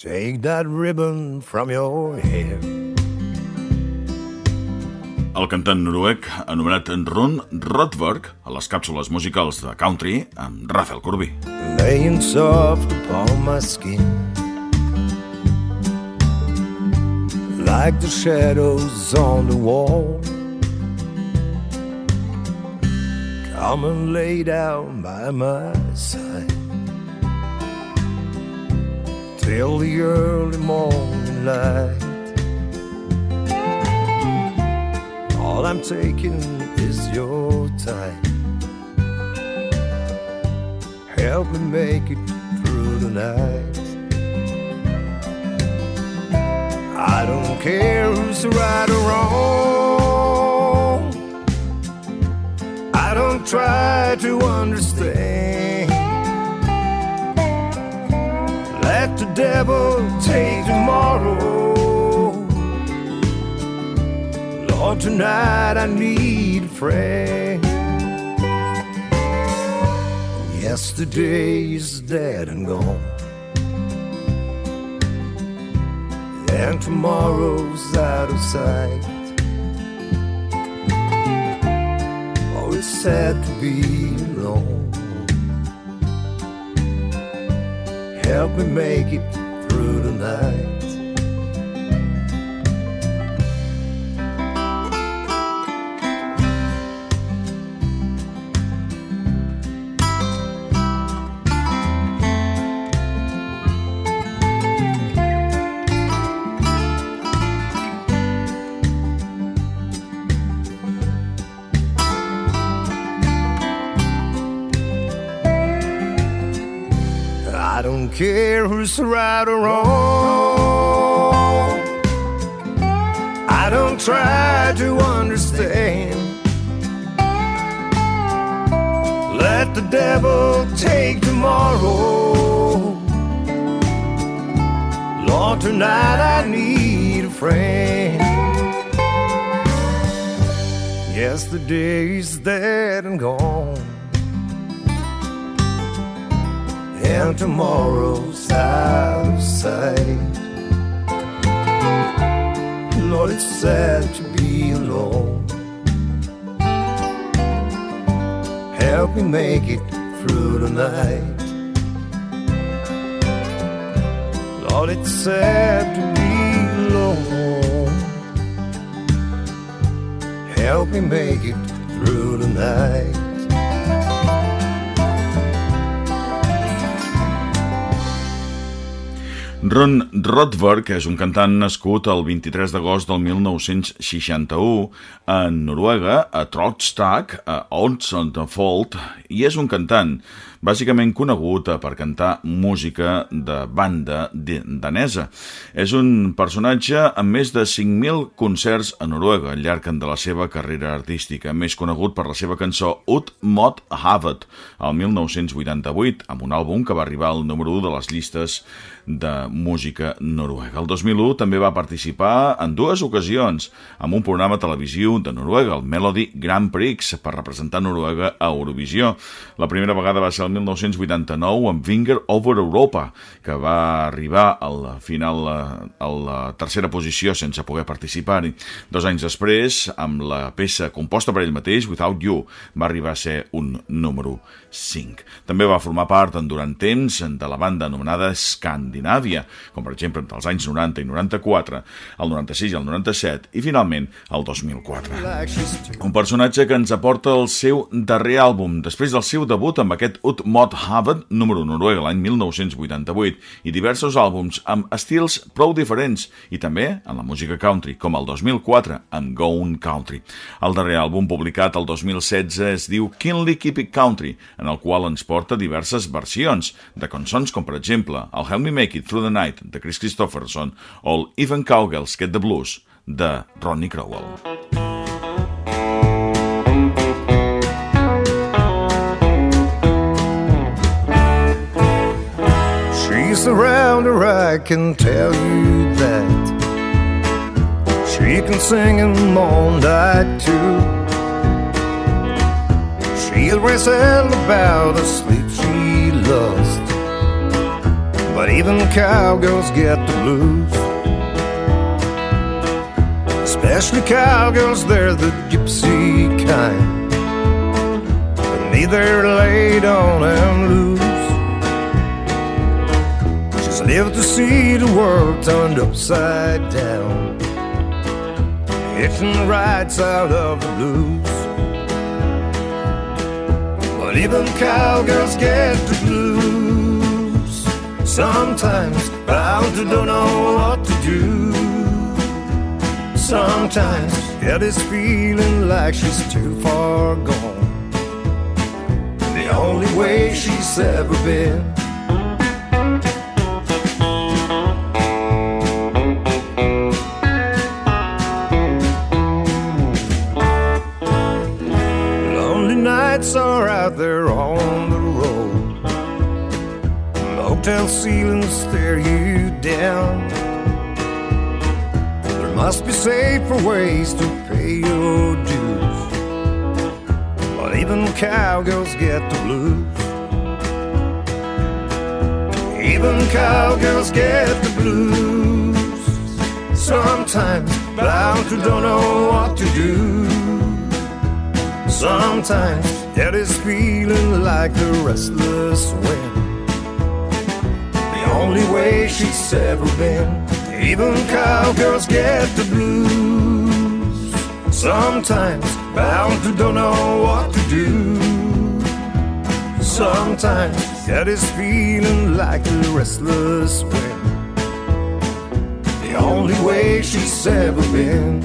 Take that ribbon from your hair. El cantant noruec anomenat Ron Rotberg a les càpsules musicals de country amb Rafael Corbí. Laying soft upon my skin Like the shadows on the wall Come and lay down by my side Till the early morning light. All I'm taking is your time. Help me make it through the night. I don't care who's right or wrong. I don't try to understand The devil take tomorrow. Lord, tonight I need a friend. Yesterday is dead and gone. And tomorrow's out of sight. Oh, it's sad to be alone Help me make it through the night care who's right or wrong. I don't try to understand. Let the devil take tomorrow. Lord, tonight I need a friend. Yesterday's dead and gone and tomorrow's out of sight. Lord, it's sad to be alone. Help me make it through the night. Lord, it's sad to be alone. Help me make it through the night. Ron Rotberg és un cantant nascut el 23 d'agost del 1961 a Noruega, a Trotstad, a Odsonfold, i és un cantant bàsicament conegut per cantar música de banda danesa. És un personatge amb més de 5.000 concerts a Noruega al llarg de la seva carrera artística, més conegut per la seva cançó Ut Mot Havet, el 1988, amb un àlbum que va arribar al número 1 de les llistes de música noruega. El 2001 també va participar en dues ocasions amb un programa televisiu de Noruega, el Melody Grand Prix, per representar Noruega a Eurovisió. La primera vegada va ser el 1989 amb Finger Over Europa, que va arribar al final a la tercera posició sense poder participar-hi. Dos anys després, amb la peça composta per ell mateix, Without You, va arribar a ser un número 5. També va formar part en durant temps de la banda anomenada Scandinavia, com per exemple entre els anys 90 i 94, el 96 i el 97 i finalment el 2004. Un personatge que ens aporta el seu darrer àlbum, després del seu debut amb aquest Ut Mod Haven, número noruega l'any 1988, i diversos àlbums amb estils prou diferents i també en la música country, com el 2004 amb Gone Country. El darrer àlbum publicat el 2016 es diu Kinley Keep It Country, en el qual ens porta diverses versions de cançons com, per exemple, el Help Me Make It Through the Night, de Chris Christopherson, o el Even Cowgirls Get the Blues, de Rodney Crowell. She's around her, I can tell you that. She can sing in all night too. She'll wrestle about the sleep she lost. But even cowgirls get the blues. Especially cowgirls, they're the gypsy kind. But neither laid on and loose. She's lived to see the world turned upside down. Hitching rides out of the blues. But even cowgirls get the blues. Sometimes to don't know what to do. Sometimes this feeling like she's too far gone. The only way she's ever been. Lonely nights are out there on the road. Motel ceilings stare you down. There must be safer ways to pay your dues. But even cowgirls get the blues. Even cowgirls get the blues. Sometimes bound to don't know what to do. Sometimes get this feeling like a restless wind. The only way she's ever been. Even cowgirls get the blues. Sometimes bound to don't know what to do. Sometimes get this feeling like the restless wind. The only way she's ever been.